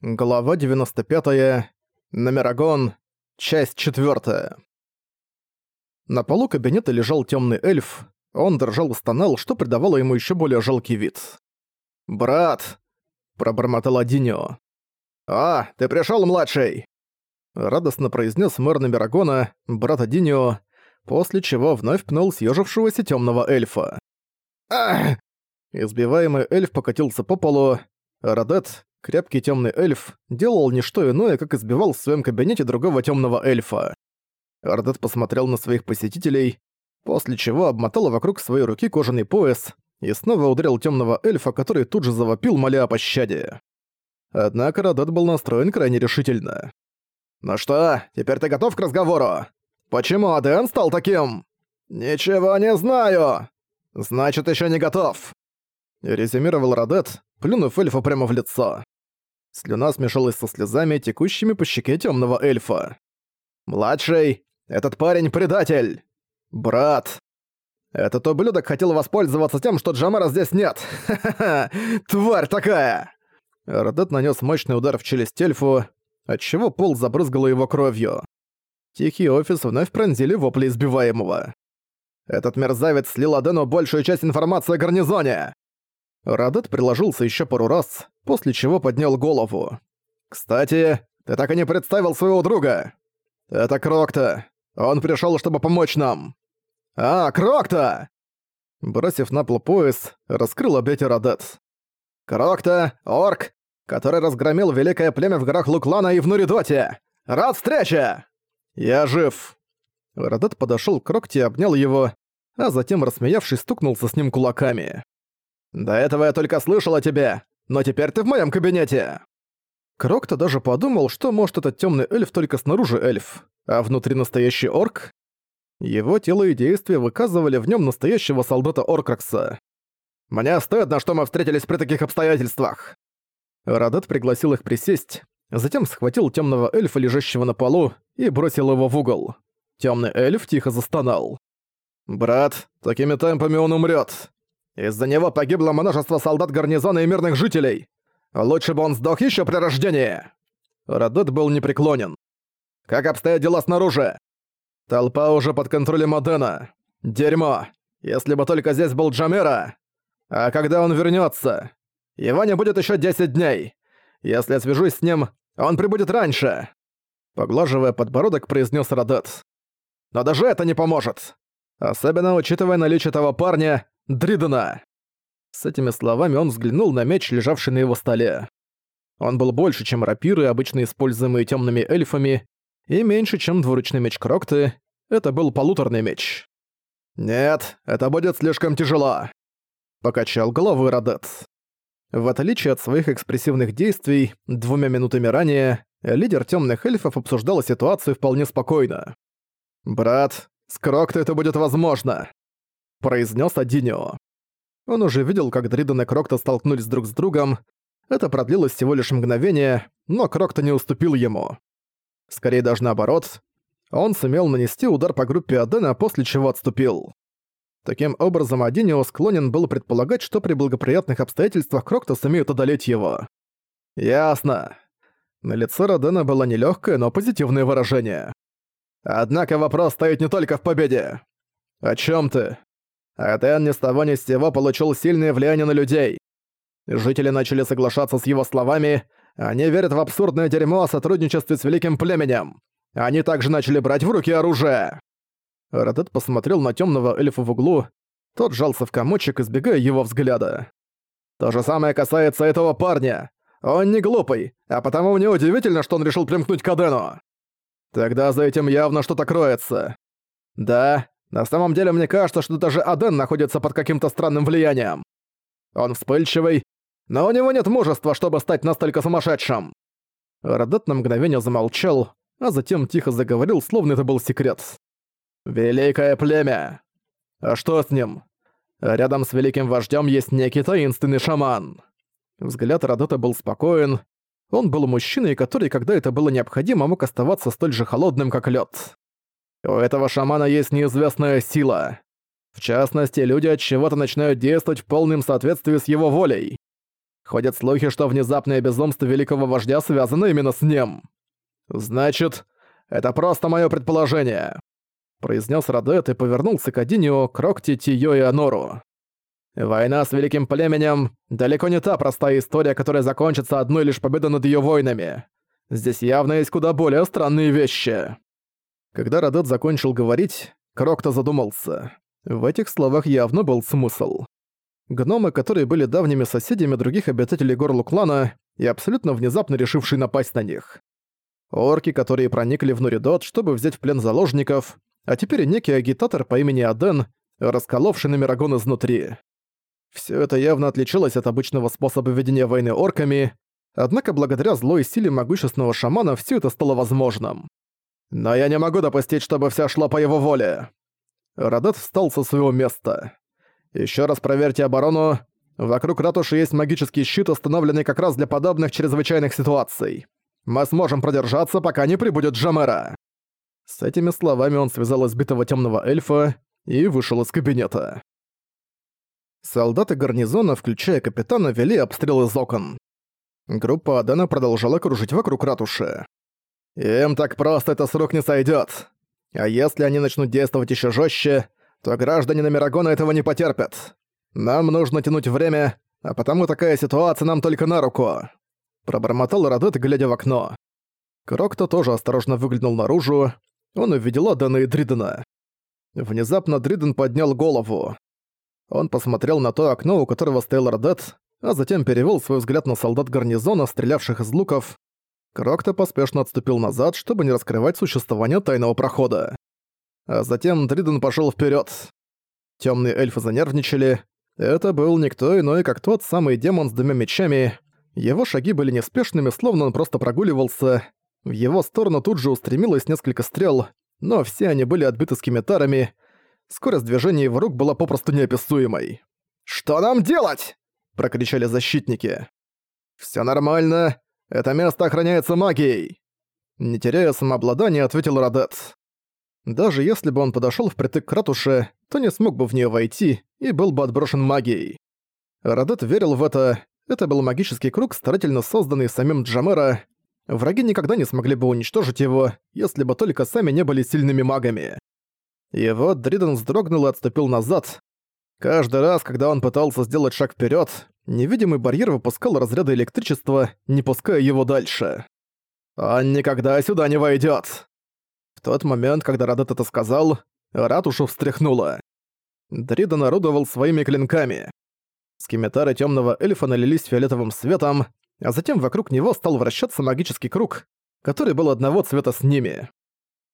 Глава 95. Номерагон. Часть 4. На полу кабинета лежал темный эльф. Он дрожал и стонал, что придавало ему еще более жалкий вид. «Брат!» – пробормотал Адинио. «А, ты пришел, младший!» Радостно произнес мэр Номерагона, брат Адинио, после чего вновь пнул съежившегося темного эльфа. «Ах!» Избиваемый эльф покатился по полу. Радет, крепкий темный эльф, делал не что иное, как избивал в своем кабинете другого темного эльфа. Радет посмотрел на своих посетителей, после чего обмотал вокруг своей руки кожаный пояс и снова ударил темного эльфа, который тут же завопил, моля о пощаде. Однако Радет был настроен крайне решительно. «Ну что, теперь ты готов к разговору? Почему Аден стал таким?» «Ничего не знаю!» «Значит, еще не готов!» Резюмировал Радет, плюнув эльфа прямо в лицо. Слюна смешалась со слезами, текущими по щеке темного эльфа. «Младший, этот парень предатель! Брат! Этот ублюдок хотел воспользоваться тем, что Джамара здесь нет! Ха-ха-ха! Тварь такая!» Радет нанес мощный удар в челюсть эльфу, отчего пол забрызгало его кровью. Тихий офис вновь пронзили вопли избиваемого. «Этот мерзавец слил Адену большую часть информации о гарнизоне!» Радет приложился еще пару раз, после чего поднял голову. «Кстати, ты так и не представил своего друга!» «Это Крокта. Он пришел, чтобы помочь нам!» «А, Крокта!» Бросив на пол пояс, раскрыл объятия Радет. «Крокта, орк, который разгромил великое племя в горах Луклана и в Нуридоте! Рад встрече!» «Я жив!» Радет подошел к Крокте и обнял его, а затем, рассмеявшись, стукнулся с ним кулаками. «До этого я только слышал о тебе, но теперь ты в моем кабинете!» Крокто даже подумал, что может этот темный эльф только снаружи эльф, а внутри настоящий орк. Его тело и действия выказывали в нем настоящего солдата Оркракса. «Мне стыдно, что мы встретились при таких обстоятельствах!» Радет пригласил их присесть, затем схватил темного эльфа, лежащего на полу, и бросил его в угол. Темный эльф тихо застонал. «Брат, такими темпами он умрет. Из-за него погибло множество солдат гарнизона и мирных жителей. Лучше бы он сдох еще при рождении. Радет был непреклонен. Как обстоят дела снаружи? Толпа уже под контролем Адена. Дерьмо. Если бы только здесь был Джамера. А когда он вернется? Его не будет еще 10 дней. Если я свяжусь с ним, он прибудет раньше. Поглаживая подбородок, произнес Радет. Но даже это не поможет. Особенно учитывая наличие того парня, Дридена!» С этими словами он взглянул на меч, лежавший на его столе. Он был больше, чем рапиры, обычно используемые темными эльфами, и меньше, чем двуручный меч Крокты. Это был полуторный меч. «Нет, это будет слишком тяжело», — покачал головой Радет. В отличие от своих экспрессивных действий, двумя минутами ранее, лидер темных эльфов обсуждал ситуацию вполне спокойно. «Брат, с Кроктой это будет возможно произнес Адинио. Он уже видел, как Дриден и Крокта столкнулись друг с другом. Это продлилось всего лишь мгновение, но Крокта не уступил ему. Скорее даже наоборот. Он сумел нанести удар по группе Адена, после чего отступил. Таким образом, Адинио склонен был предполагать, что при благоприятных обстоятельствах Крокта сумеет одолеть его. Ясно. На лице Родена было нелегкое, но позитивное выражение. Однако вопрос стоит не только в победе. О чем ты? Атен ни с того ни с сего получил сильное влияние на людей. Жители начали соглашаться с его словами, они верят в абсурдное дерьмо о сотрудничестве с великим племенем. Они также начали брать в руки оружие. Радет посмотрел на темного эльфа в углу, тот жался в комочек, избегая его взгляда. То же самое касается этого парня. Он не глупый, а потому мне удивительно, что он решил примкнуть к Адену. Тогда за этим явно что-то кроется. Да, на самом деле мне кажется, что даже Аден находится под каким-то странным влиянием. Он вспыльчивый, но у него нет мужества, чтобы стать настолько сумасшедшим. Радет на мгновение замолчал, а затем тихо заговорил, словно это был секрет. «Великое племя! А что с ним? Рядом с великим вождем есть некий таинственный шаман». Взгляд Радета был спокоен. Он был мужчиной, который, когда это было необходимо, мог оставаться столь же холодным, как лед. У этого шамана есть неизвестная сила. В частности, люди от чего-то начинают действовать в полном соответствии с его волей. Ходят слухи, что внезапное безумство великого вождя связано именно с ним. Значит, это просто мое предположение», — произнес Радет и повернулся к Адинию, Крокти, Тиё и Анору. «Война с великим племенем — далеко не та простая история, которая закончится одной лишь победой над ее воинами. Здесь явно есть куда более странные вещи». Когда Радет закончил говорить, Крокто задумался. В этих словах явно был смысл. Гномы, которые были давними соседями других обитателей гор Луклана и абсолютно внезапно решившие напасть на них. Орки, которые проникли в Нуридот, чтобы взять в плен заложников, а теперь некий агитатор по имени Аден, расколовший Номерагон изнутри. Все это явно отличалось от обычного способа ведения войны орками, однако благодаря злой силе могущественного шамана все это стало возможным. «Но я не могу допустить, чтобы вся шла по его воле!» Радат встал со своего места. Еще раз проверьте оборону. Вокруг ратуши есть магический щит, установленный как раз для подобных чрезвычайных ситуаций. Мы сможем продержаться, пока не прибудет Джамера». С этими словами он связал избитого темного эльфа и вышел из кабинета. Солдаты гарнизона, включая капитана, вели обстрел из окон. Группа Адана продолжала кружить вокруг ратуши. «Им так просто это с рук не сойдёт. А если они начнут действовать ещё жёстче, то граждане Номерагона этого не потерпят. Нам нужно тянуть время, а потому такая ситуация нам только на руку. Пробормотал Радет, глядя в окно. Крокто тоже осторожно выглянул наружу. Он увидел Адана и Дридена. Внезапно Дриден поднял голову. Он посмотрел на то окно, у которого стоял Радет, а затем перевел свой взгляд на солдат гарнизона, стрелявших из луков. Крокто поспешно отступил назад, чтобы не раскрывать существование тайного прохода. А затем Дриден пошел вперед. Темные эльфы занервничали. Это был никто иной, как тот самый демон с двумя мечами. Его шаги были неспешными, словно он просто прогуливался. В его сторону тут же устремилось несколько стрел, но все они были отбиты скимитарами. Скорость движения его рук была попросту неописуемой. «Что нам делать?» – прокричали защитники. «Всё нормально. Это место охраняется магией!» Не теряя самообладания, ответил Радет. Даже если бы он подошёл впритык к ратуше, то не смог бы в неё войти и был бы отброшен магией. Радет верил в это. Это был магический круг, старательно созданный самим Джамера. Враги никогда не смогли бы уничтожить его, если бы только сами не были сильными магами. И вот Дриден вздрогнул и отступил назад. Каждый раз, когда он пытался сделать шаг вперед, невидимый барьер выпускал разряды электричества, не пуская его дальше. «Он никогда сюда не войдет. В тот момент, когда Радет это сказал, ратушу встряхнуло. Дрида орудовал своими клинками. Скеметары темного эльфа налились фиолетовым светом, а затем вокруг него стал вращаться магический круг, который был одного цвета с ними.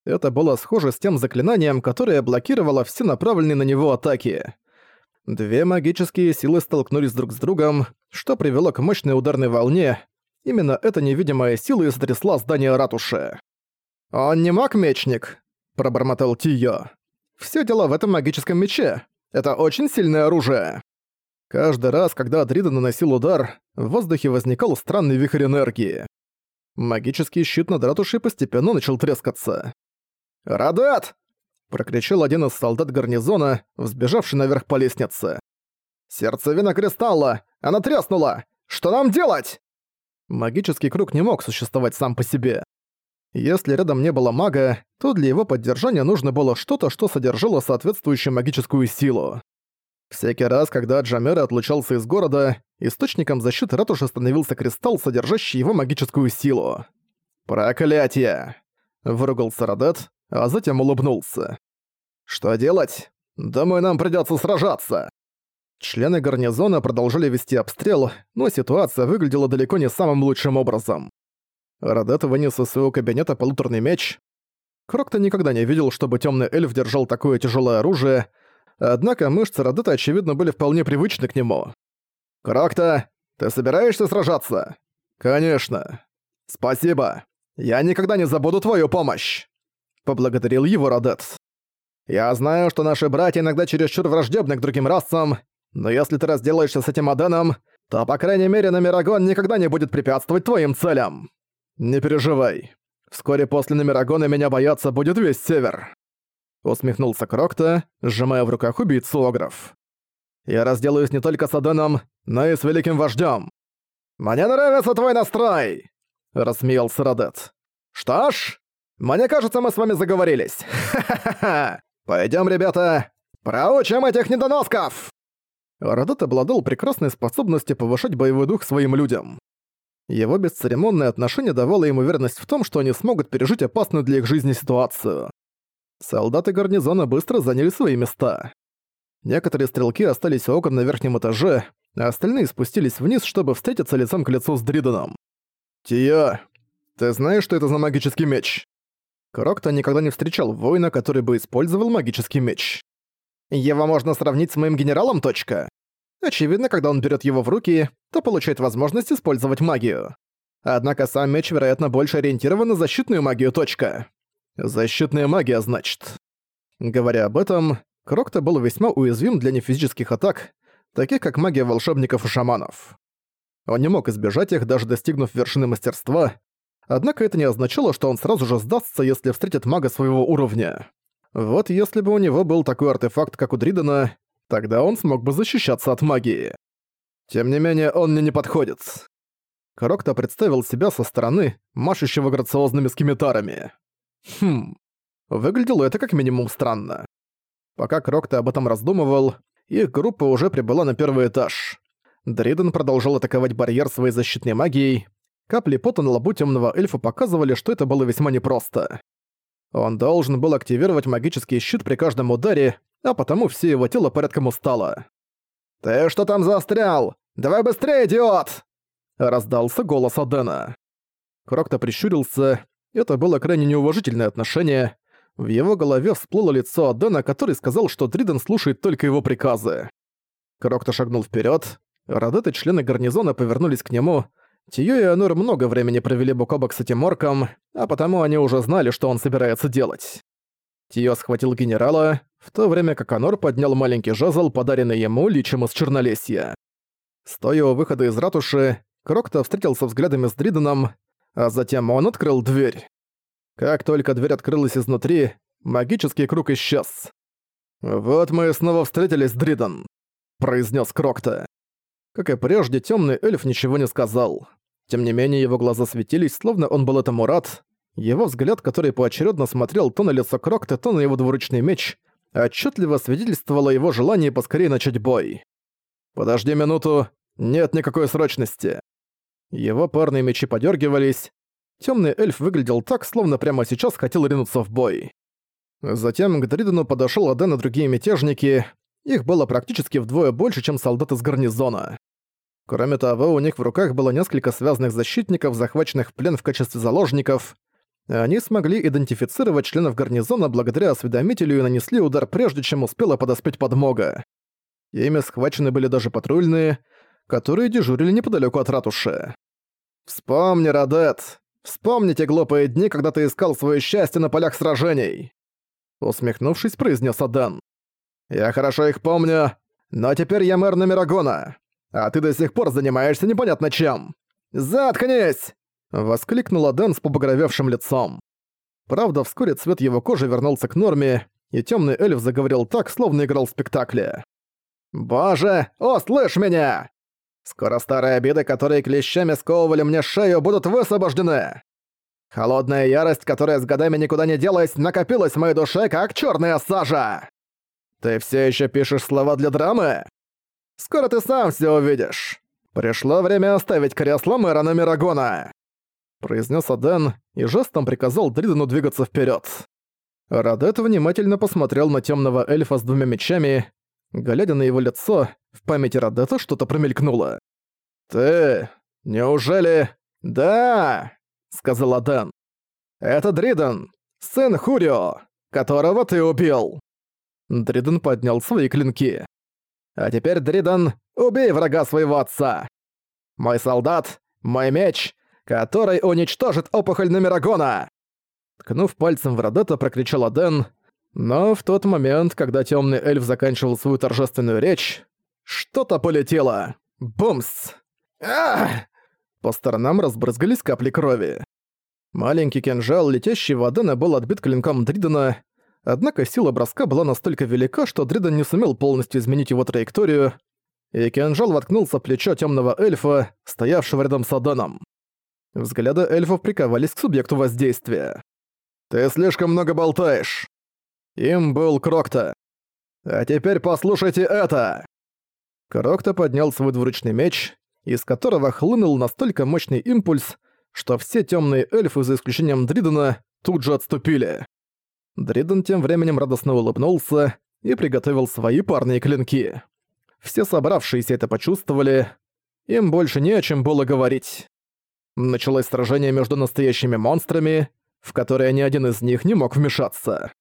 Это было схоже с тем заклинанием, которое блокировало все направленные на него атаки. Две магические силы столкнулись друг с другом, что привело к мощной ударной волне. Именно эта невидимая сила и сотрясла здание ратуши. «Он не маг-мечник», — пробормотал Тио. «Всё дело в этом магическом мече. Это очень сильное оружие». Каждый раз, когда Дрида наносил удар, в воздухе возникал странный вихрь энергии. Магический щит над ратушей постепенно начал трескаться. «Радат!» — прокричал один из солдат гарнизона, взбежавший наверх по лестнице. «Сердцевина кристалла! Она треснула! Что нам делать?» Магический круг не мог существовать сам по себе. Если рядом не было мага, то для его поддержания нужно было что-то, что содержало соответствующую магическую силу. Всякий раз, когда Джамера отлучался из города, источником защиты ратуши становился кристалл, содержащий его магическую силу. «Проклятие!» — выругался Радет, а затем улыбнулся. «Что делать? Думаю, нам придётся сражаться!» Члены гарнизона продолжали вести обстрел, но ситуация выглядела далеко не самым лучшим образом. Радет вынес из своего кабинета полуторный меч. Крокто никогда не видел, чтобы темный эльф держал такое тяжелое оружие, однако мышцы Радета, очевидно, были вполне привычны к нему. «Крокто, ты собираешься сражаться?» «Конечно». «Спасибо. Я никогда не забуду твою помощь!» Поблагодарил его Радет. «Я знаю, что наши братья иногда чересчур враждебны к другим расам, но если ты разделаешься с этим Аденом, то, по крайней мере, Номерагон никогда не будет препятствовать твоим целям!» «Не переживай. Вскоре после Номерагона меня бояться будет весь Север». Усмехнулся Крокта, сжимая в руках убийцу Огров. «Я разделаюсь не только с Аденом, но и с Великим Вождем. «Мне нравится твой настрой!» — рассмеялся Радет. «Что ж, мне кажется, мы с вами заговорились. Ха-ха-ха! Пойдём, ребята, проучим этих недоносков!» Радет обладал прекрасной способностью повышать боевой дух своим людям. Его бесцеремонное отношение давало им уверенность в том, что они смогут пережить опасную для их жизни ситуацию. Солдаты гарнизона быстро заняли свои места. Некоторые стрелки остались у окон на верхнем этаже, а остальные спустились вниз, чтобы встретиться лицом к лицу с Дриденом. «Тия, ты знаешь, что это за магический меч?» Крокто никогда не встречал воина, который бы использовал магический меч. Его можно сравнить с моим генералом, точка. Очевидно, когда он берет его в руки, то получает возможность использовать магию. Однако сам меч, вероятно, больше ориентирован на защитную магию, точка. Защитная магия, значит. Говоря об этом, Крокто был весьма уязвим для нефизических атак, таких как магия волшебников и шаманов. Он не мог избежать их, даже достигнув вершины мастерства, однако это не означало, что он сразу же сдастся, если встретит мага своего уровня. Вот если бы у него был такой артефакт, как у Дридена, тогда он смог бы защищаться от магии. Тем не менее, он мне не подходит. Крокто представил себя со стороны, машущего грациозными скимитарами. Хм, выглядело это как минимум странно. Пока Крокто об этом раздумывал, их группа уже прибыла на первый этаж. Дриден продолжал атаковать барьер своей защитной магией. Капли пота на лбу темного эльфа показывали, что это было весьма непросто. Он должен был активировать магический щит при каждом ударе, а потому все его тело порядком устало. «Ты что там застрял? Давай быстрее, идиот!» Раздался голос Адена. Крокто прищурился. Это было крайне неуважительное отношение. В его голове всплыло лицо Адена, который сказал, что Дриден слушает только его приказы. Крокто шагнул вперед. Радет и члены гарнизона повернулись к нему. Тиё и Анур много времени провели бок о бок с этим орком, а потому они уже знали, что он собирается делать. Тиё схватил генерала, в то время как Анор поднял маленький жезл, подаренный ему личем из Чернолесья. Стоя у выхода из ратуши, Крокто встретился взглядами с Дриденом, а затем он открыл дверь. Как только дверь открылась изнутри, магический круг исчез. «Вот мы снова встретились, Дриден», — произнес Крокто. Как и прежде, темный эльф ничего не сказал. Тем не менее, его глаза светились, словно он был этому рад. Его взгляд, который поочередно смотрел то на лицо Крокта, то на его двуручный меч, отчетливо свидетельствовало его желание поскорее начать бой. «Подожди минуту, нет никакой срочности». Его парные мечи подергивались. Темный эльф выглядел так, словно прямо сейчас хотел ринуться в бой. Затем к Дридену подошел Аден и другие мятежники, их было практически вдвое больше, чем солдат из гарнизона. Кроме того, у них в руках было несколько связанных защитников, захваченных в плен в качестве заложников. Они смогли идентифицировать членов гарнизона благодаря осведомителю и нанесли удар прежде, чем успела подоспеть подмога. Ими схвачены были даже патрульные, которые дежурили неподалеку от ратуши. «Вспомни, Радет! Вспомните глупые дни, когда ты искал свое счастье на полях сражений!» Усмехнувшись, произнес Адан. Я хорошо их помню, но теперь я мэр Номерагона, а ты до сих пор занимаешься непонятно чем. Заткнись!» Воскликнула Дэн с побагровевшим лицом. Правда, вскоре цвет его кожи вернулся к норме, и темный эльф заговорил так, словно играл в спектакле. «Боже, о, слышь меня! Скоро старые обиды, которые клещами сковывали мне шею, будут высвобождены! Холодная ярость, которая с годами никуда не делась, накопилась в моей душе, как черная сажа!» «Ты все еще пишешь слова для драмы? Скоро ты сам все увидишь. Пришло время оставить кресло мэра на Мирагона!» Произнес Аден и жестом приказал Дридену двигаться вперед. Радет внимательно посмотрел на темного эльфа с двумя мечами. Глядя на его лицо, в памяти Радета что-то промелькнуло. «Ты... неужели...» «Да!» — сказал Аден. «Это Дриден, сын Хурио, которого ты убил!» Дриден поднял свои клинки. «А теперь, Дриден, убей врага своего отца! Мой солдат, мой меч, который уничтожит опухоль Номерагона!» Ткнув пальцем в Родета, прокричал Аден, но в тот момент, когда темный эльф заканчивал свою торжественную речь, что-то полетело. Бумс! Ах! По сторонам разбрызгались капли крови. Маленький кинжал, летящий в Адена, был отбит клинком Дридена, Однако сила броска была настолько велика, что Дриден не сумел полностью изменить его траекторию. и кинжал воткнулся в плечо темного эльфа, стоявшего рядом с Аданом. Взгляды эльфов приковались к субъекту воздействия. «Ты слишком много болтаешь!» Им был Крокта. «А теперь послушайте это!» Крокта поднял свой двуручный меч, из которого хлынул настолько мощный импульс, что все темные эльфы, за исключением Дридена, тут же отступили. Дриден тем временем радостно улыбнулся и приготовил свои парные клинки. Все собравшиеся это почувствовали, им больше не о чем было говорить. Началось сражение между настоящими монстрами, в которое ни один из них не мог вмешаться.